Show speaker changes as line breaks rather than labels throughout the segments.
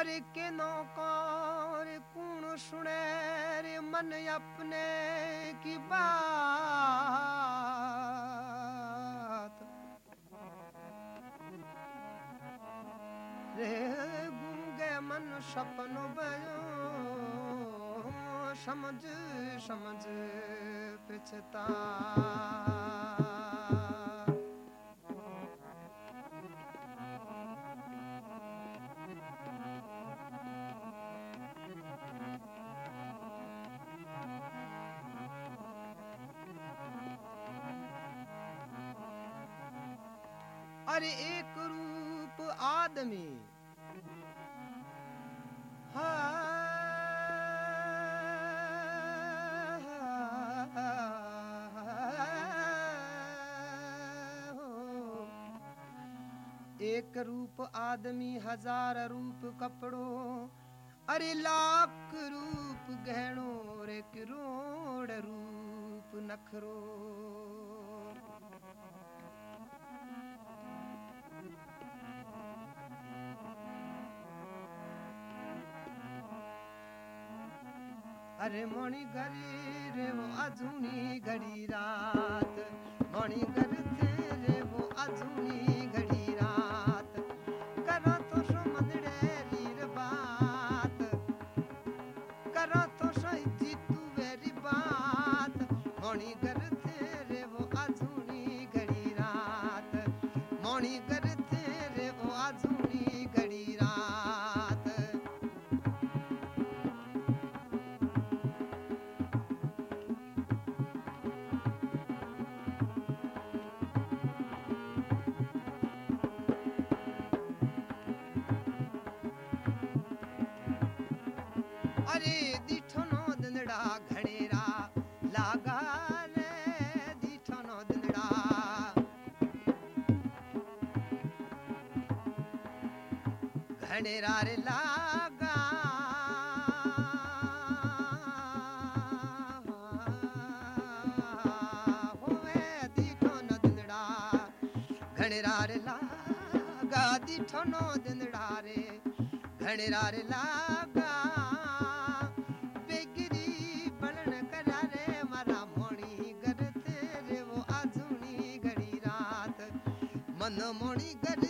ਅਰੇ ਕਿਨੋ ਕਾਰ ਕੂਣ ਸੁਣੈ ਰੇ ਮਨ ਆਪਣੇ ਕੀ ਬਾਤ ਰੇ ਗੁੰਗੇ ਮਨ ਸਪਨ ਬਯੋ ਸਮਝ ਸਮਝ ਪਛਤਾ एक रूप आदमी हजार रूप कपड़ों अरे लाख रूप गहणों रूप नखरो। अरे मणि घरी रे वो अजूनी घड़ी रात मणि घर थे रे वो अजूनी घड़ेरा रे लागा। होवे दिठनो दंदड़ा घड़ेरा रे लागा दिठनो दंदड़ा रे। घड़ेरा लागा, बेगिरी बलन करा रे, मारा मोणी घर रे वो आजुनी घड़ी रात। मन मोणी घर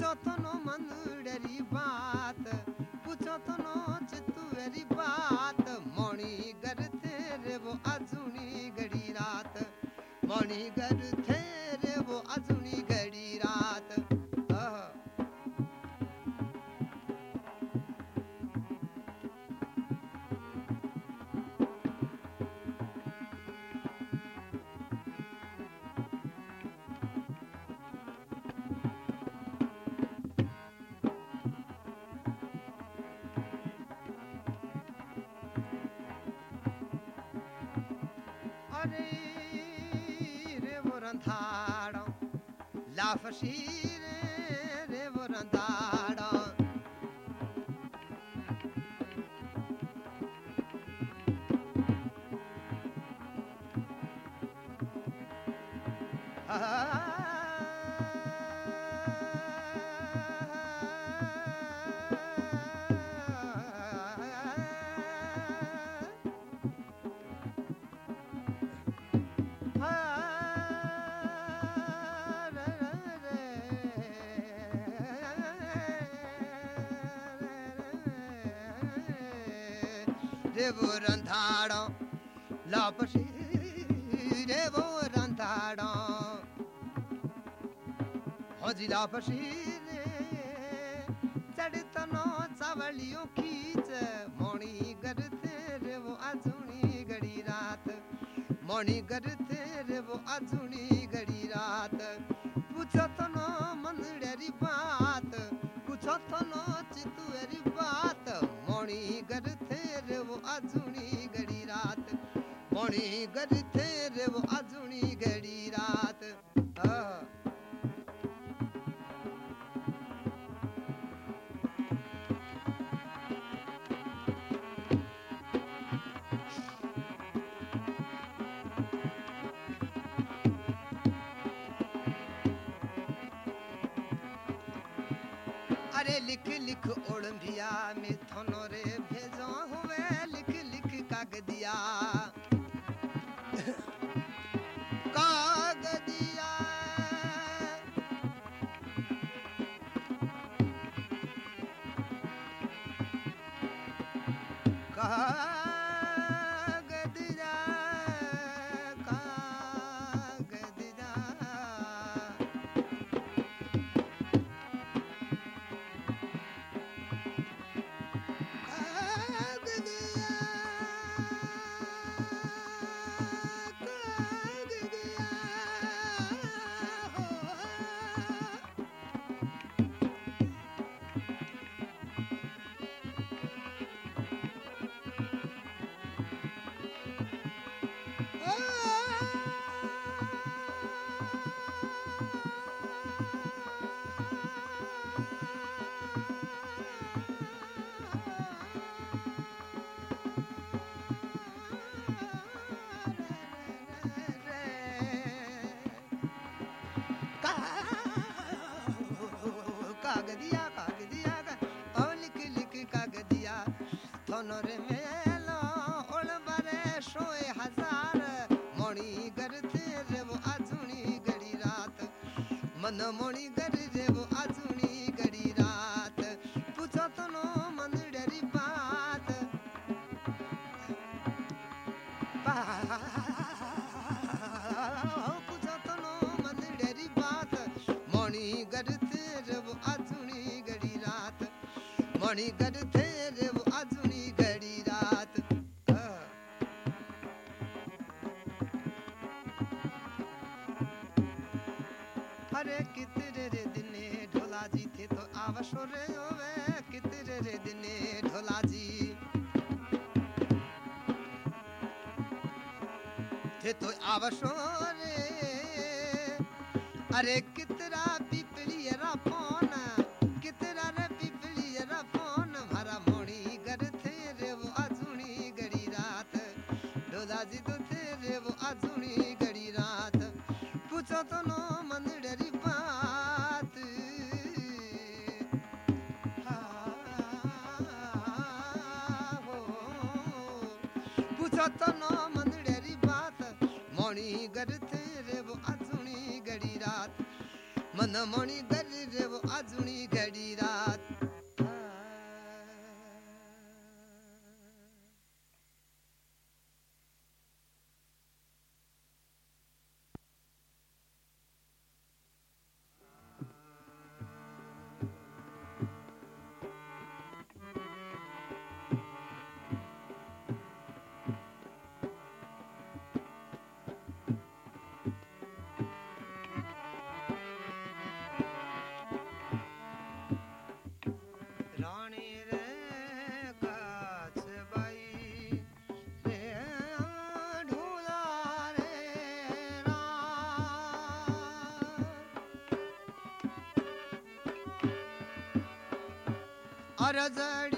पूछो तो नो मंदड़ेरी बात पूछो तो नो चितुरी बात। मोणी गर रे वो अजूनी गड़ी रात, मोणी गर रे लापसी रे वो रंधाड़ो। हजी लापसी रे चढ़तनो चावलियों खींच। मोणी करते रे वो आजुनी घड़ी रात। मोणी करते रे वो आजुनी घड़ी रात। पूछो तो नो मंदड़ी बात। पूछो तो नो चितुरी बात। मोणी करते रे वो आजुनी घड़ी रात। हाँ। अरे लिख लिख ओढ़िया में थोनो रे भेजो हुए, लिख लिख कागदिया। ਜਾਗਦੀਆ ਕਹਾ अरे कितरे रे दिने ढोला जी थे तो आवशो रे ओवे कितरे रे दिने ढोला जी थे तो आवशो रे अरे कितरा पिपली रा फोन कितरा रे पिपली रा फोन मारा मोड़ी घर थे रे वो आजुनी गड़ी रात ढोला जी तो थे रे वो आजुनी गड़ी रात पूछो तो नो मन मोणी गरी रे वो अरजड़ी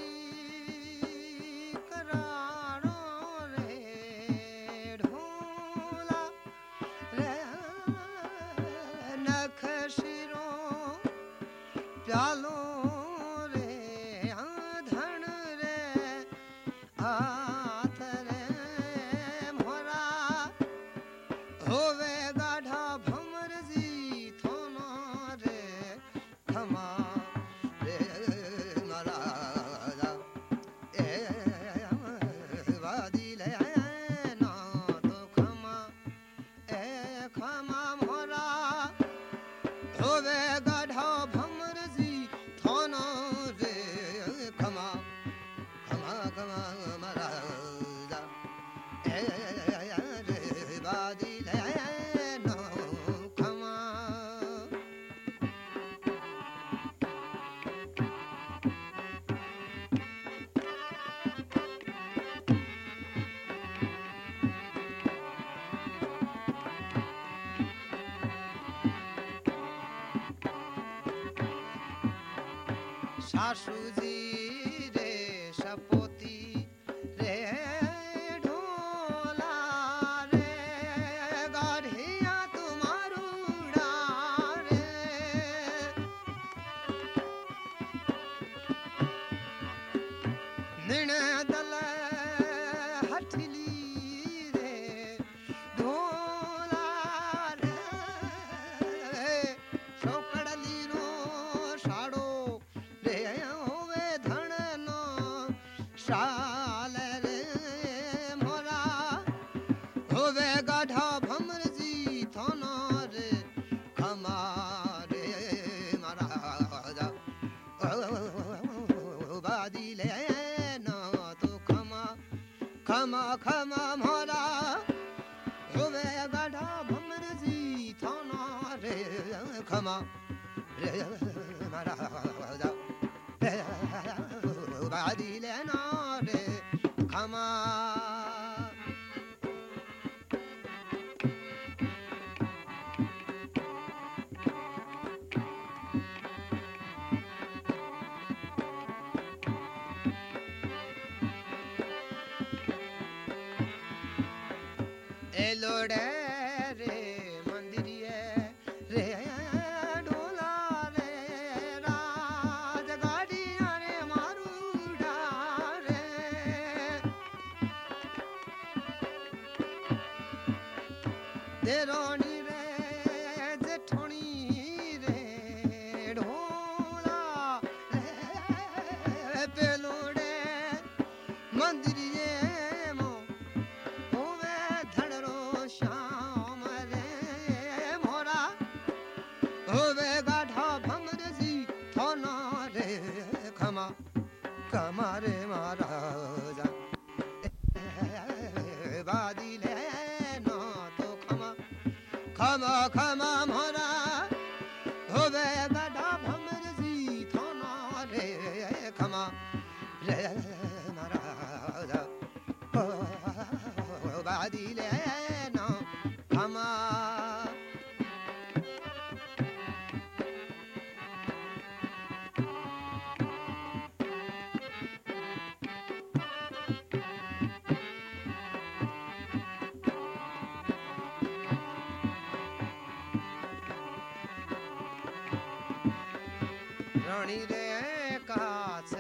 查书记。lord eh? रणी रे काच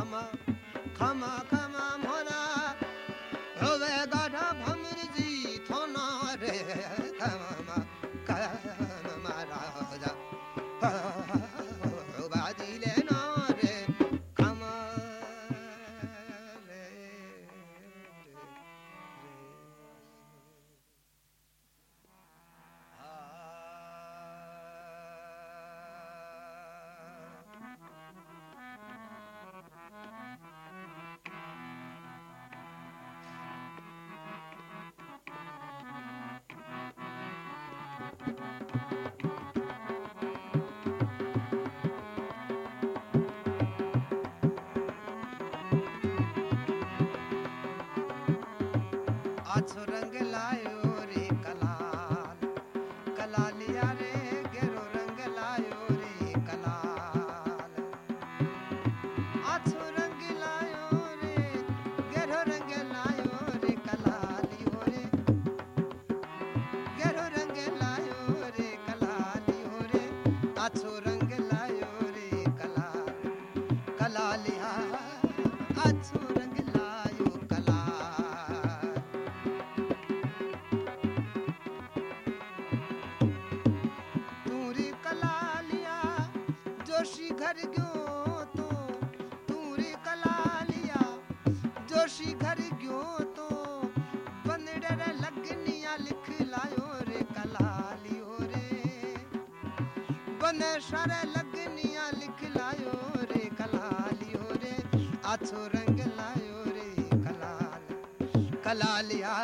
かまかま ಕಲಾ शर लगनिया लिख लायो रे कलालियो रे आछो रंग लायो रे कलाल। कलालिया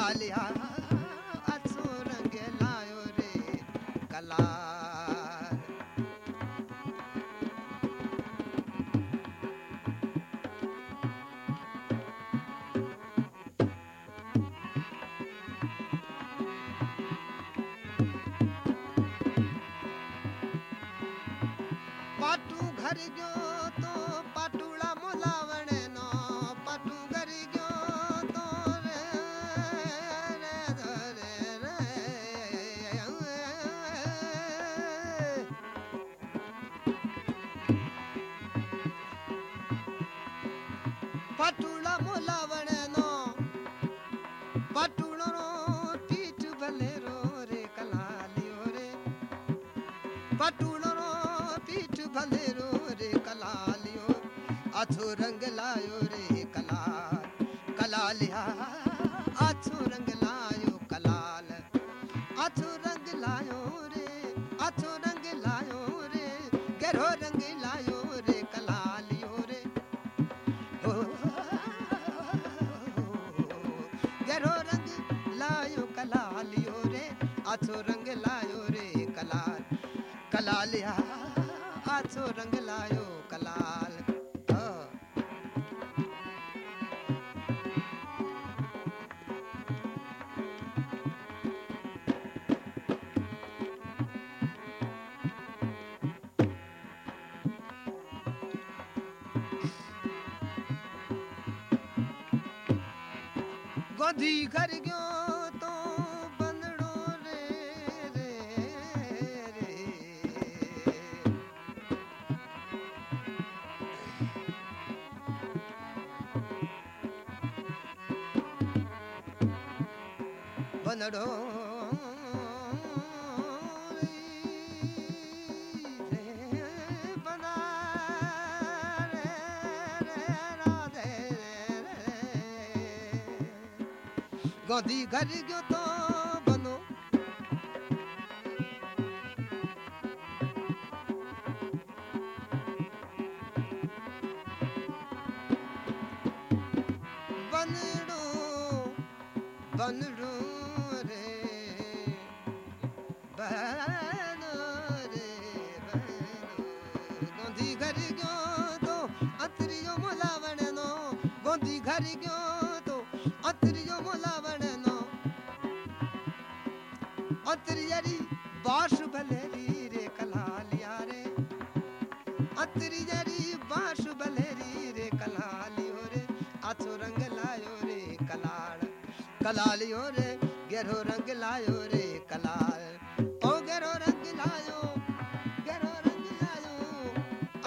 गोधी कर गयो तो diga de guitarra. Então. अतरियरी बाश भलेरी रे कला लिया रे। अतरियरी बाश भलेरी रे कला लियो रे। आछो रंग लायो रे कलाड़ कला लियो रे। गेरो रंग लायो रे कलाड़ ओ गेरो रंग लायो, गेरो रंग लायो।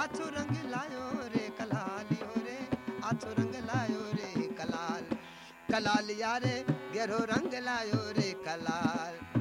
आछो रंग लायो रे कला लियो रे। आछो रंग लायो रे कलाल कला लिया रे। गेरो रंग लायो रे कलाल।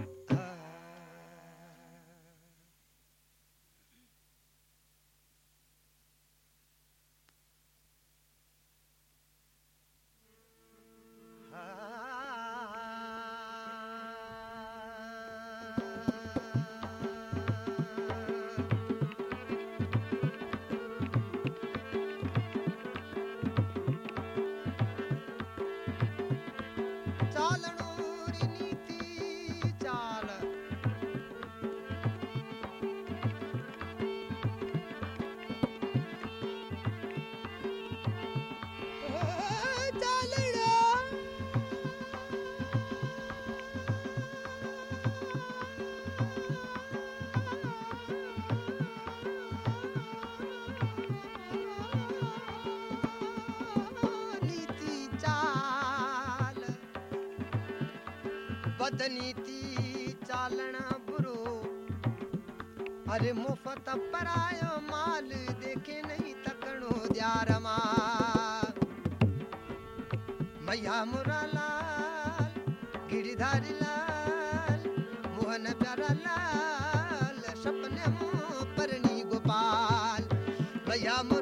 बदनीति चालण बुरो। अरे मुफ़्त परायो माल देखे नहीं तकणो द्यारमा मैया मुरा लाल, गिरिधारी लाल, मोहन प्यारा लाल, सपने मो परणी गोपाल। मैया मुरा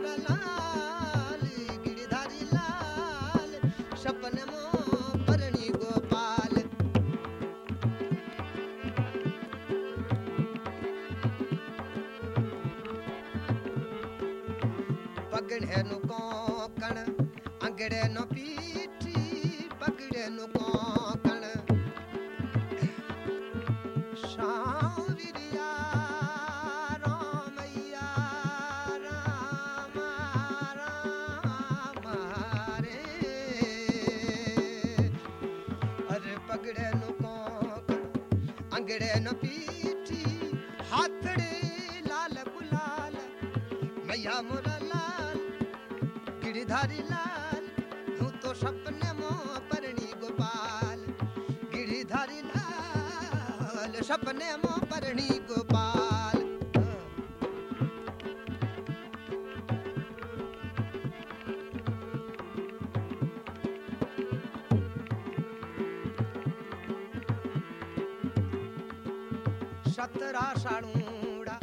ਸਤਰਾ ਸਾਲੂੜਾ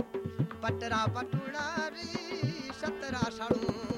ਪਟਰਾ ਪਟੂੜਾ ਰੀ ਸਤਰਾ ਸਾਲੂ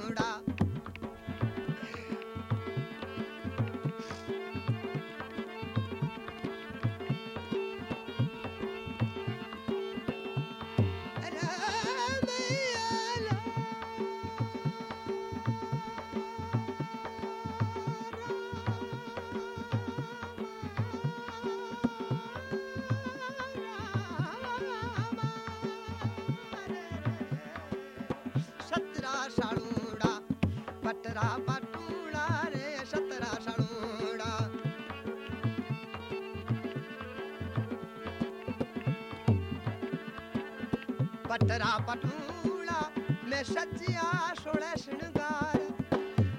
पटरा पटूला, में सजिया सोने श्रृंगार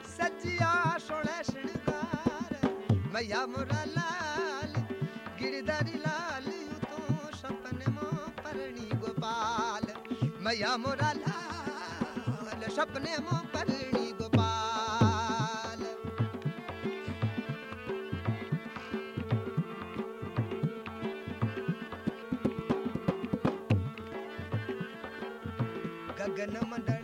सजिया सोने श्रृंगार। मैया मोरा लाल, गिरधरी लाल, तू सपने मो परणी गोपाल। मैया मोरा लाल, सपने मो परणी ಗಗನ ಮಂಡಳ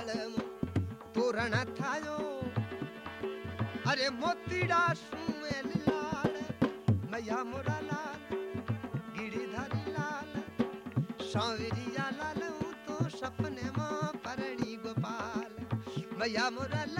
મંડળમાં પૂરણ થાયો અરે મોતીડા સુમેલ લાલ મૈયા મોરા લાલ ગીરીધારી લાલ સાવરિયા લાલ હું તો સપનેમાં પરણી ગોપાલ મૈયા મોરા લાલ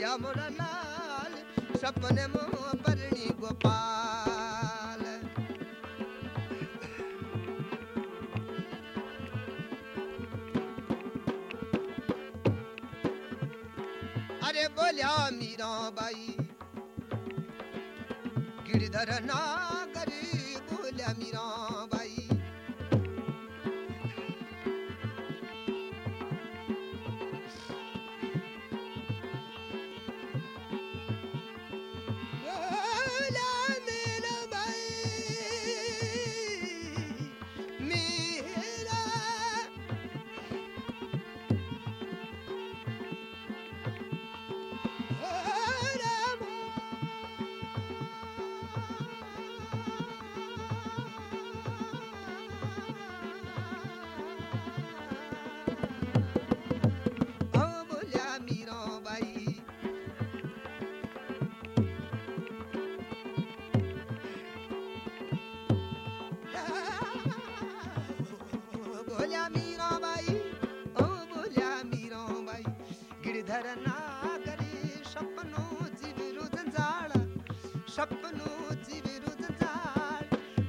यमुन लाल सपने मोह परणी गोपाल अरे बोलिया मीरा बाई गिरधर नागरी बोलिया मीरा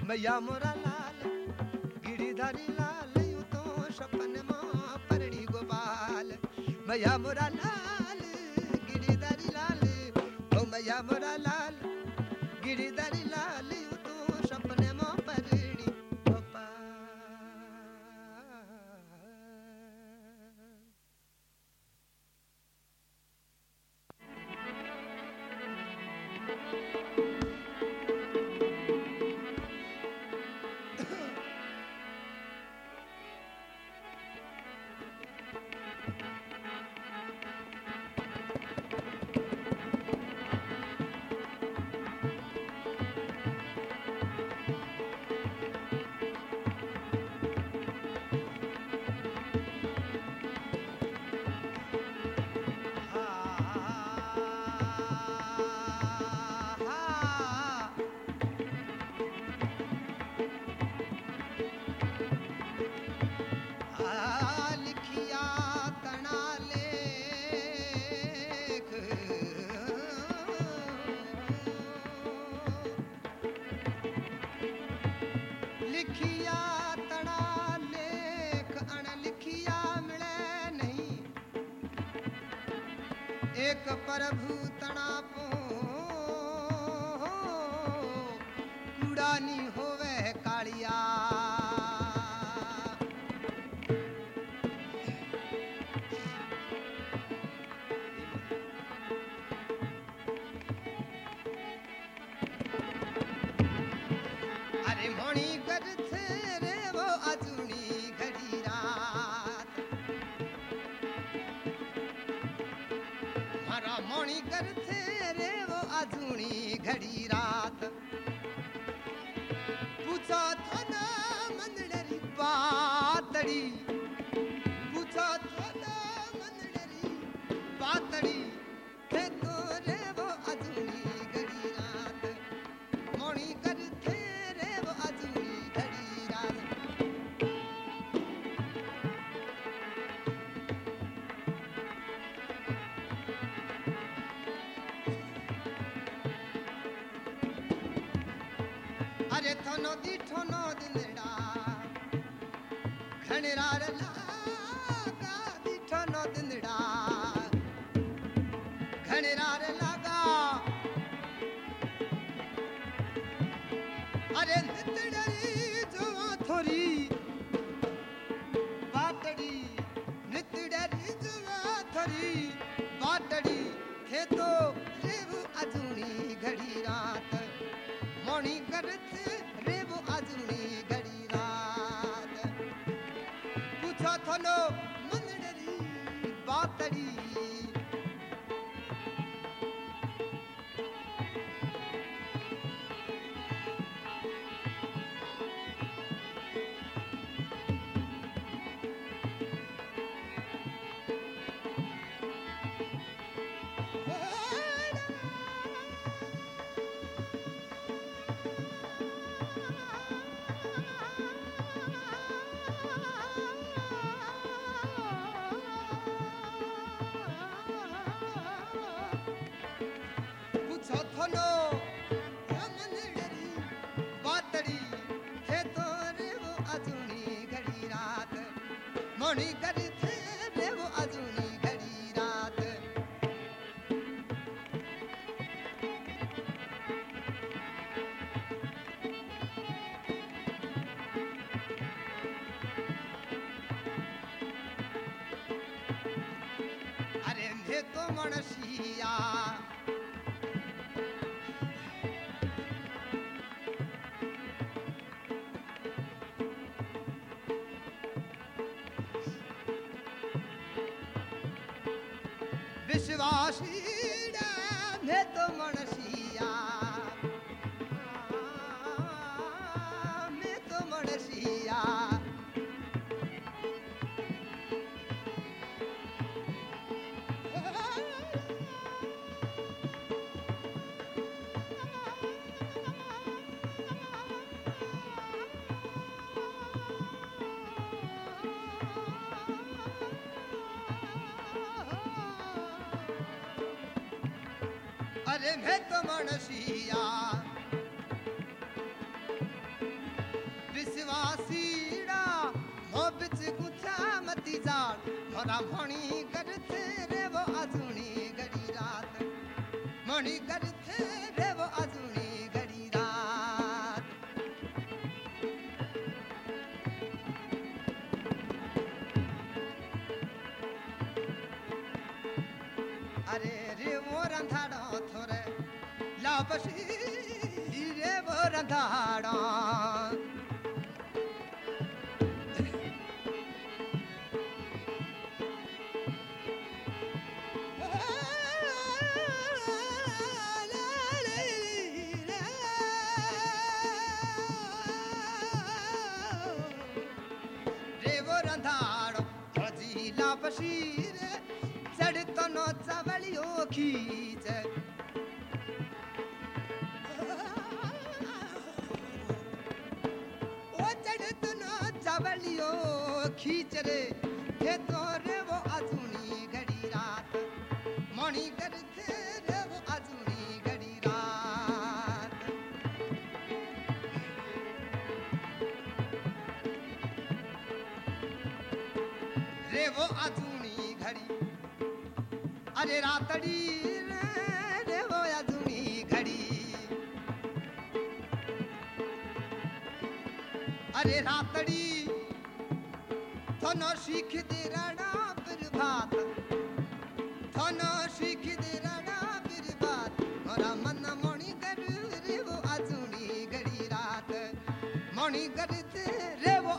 मैया मोरा लाल, गिरिधारी लाल, यू तो सपन माँ परणी गोपाल। मैया मोरा लाल, गिरिधारी लाल, ओ मैया मोरा लाल, गिरिधारी लाल परभू विश्वासी जाड़ मोरा मणि करते रे वो अजुनी गड़ी रात मणि करते रे वो अजुनी गड़ी रात अरे रे वो रंधाड़ो थोरे लापसी रे वो रंधाड़ो भजी लापसी रे चढ़तो नो चावलियो खींच ओ चढ़तो नो चावलियो खींच रे रातड़ी रे वो अजूनी घड़ी। अरे रातड़ी, थनो सीख दे राणा प्रभात थनो सीख दे राणा प्रभात मोरा मन मणि कर रे वो अजूनी घड़ी रात। मणि करते रे वो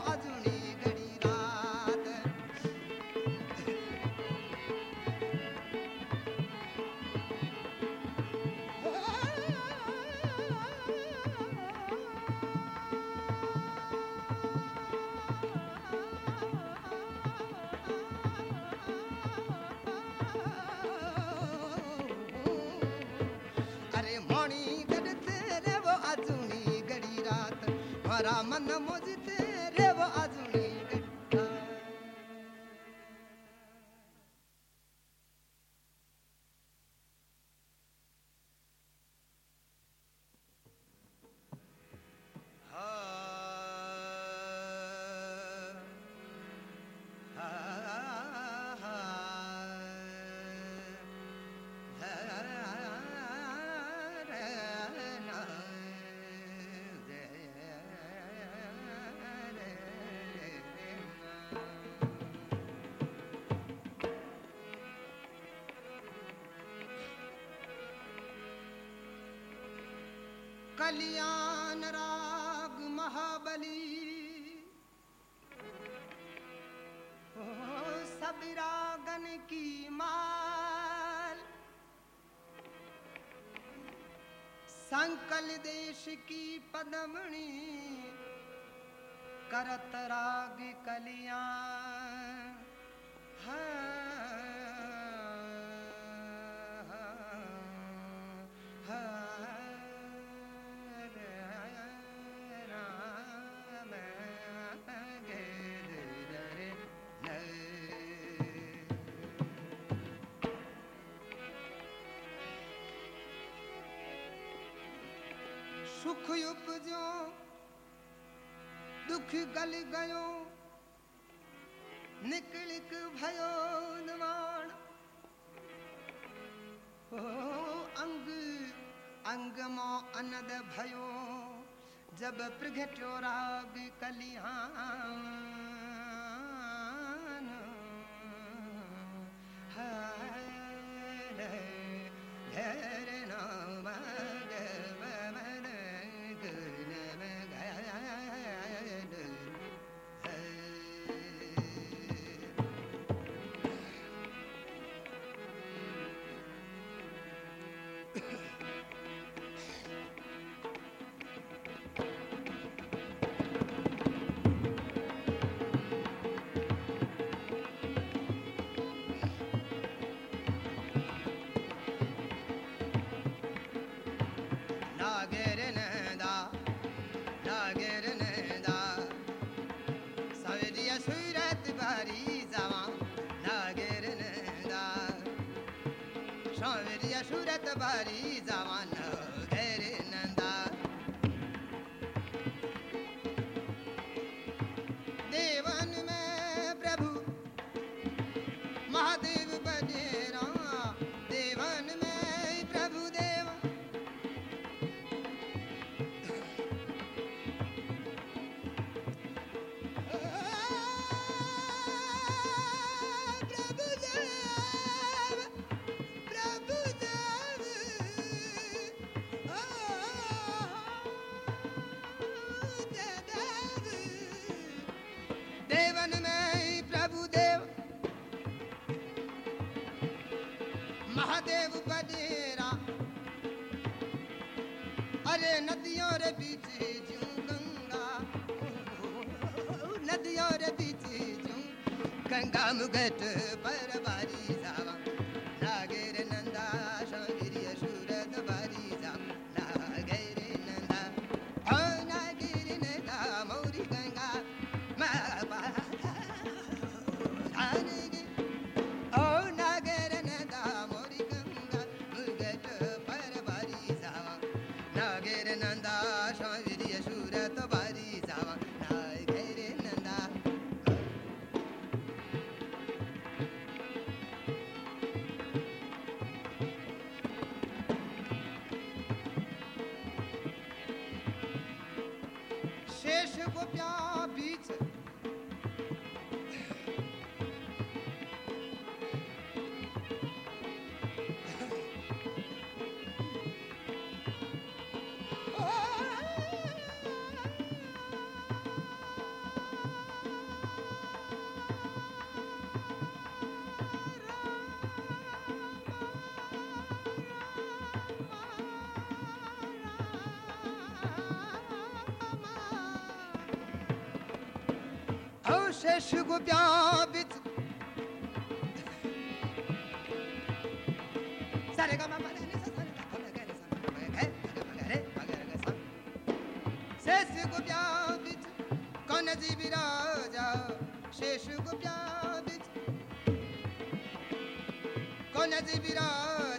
कल्याण राग महाबली। ओ, सब रागन की माल। संकल देश की पदमणि। करत राग कल्याण। सुख उपजो, दुख गल गयो निकल भयो नवाण अंग अंग माँ अनद भयो, जब प्रगट्यो राग कलिहान महादेव बडेरा अरे नदियों रे बीच जू गंगा। नदियों रे बीच जू गंगा मुगट बरबारी C'est si copiabit. Ça regarde Qu'on a dit dit.